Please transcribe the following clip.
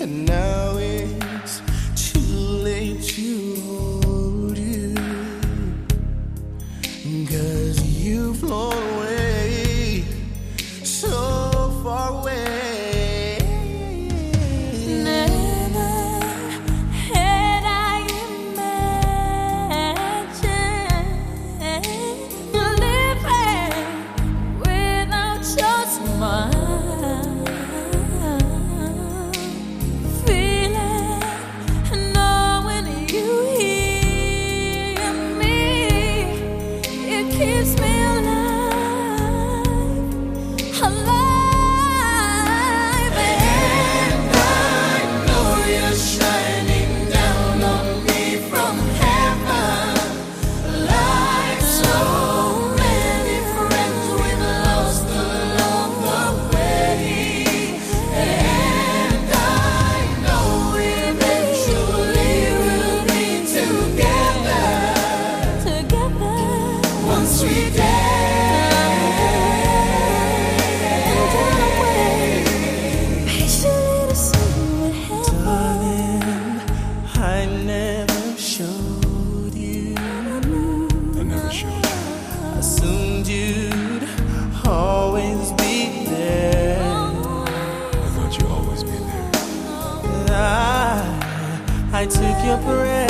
And now it's too late to hold you. Cause you've flown away. showed you. I never showed you. Assumed you'd always be there. I thought you'd always be there. I, I took your breath.